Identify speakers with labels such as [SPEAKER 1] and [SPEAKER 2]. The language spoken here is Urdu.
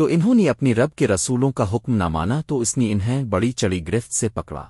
[SPEAKER 1] تو انہوں نے اپنی رب کے رسولوں کا حکم نہ مانا تو اس نے انہیں بڑی چڑی گرفت سے پکڑا۔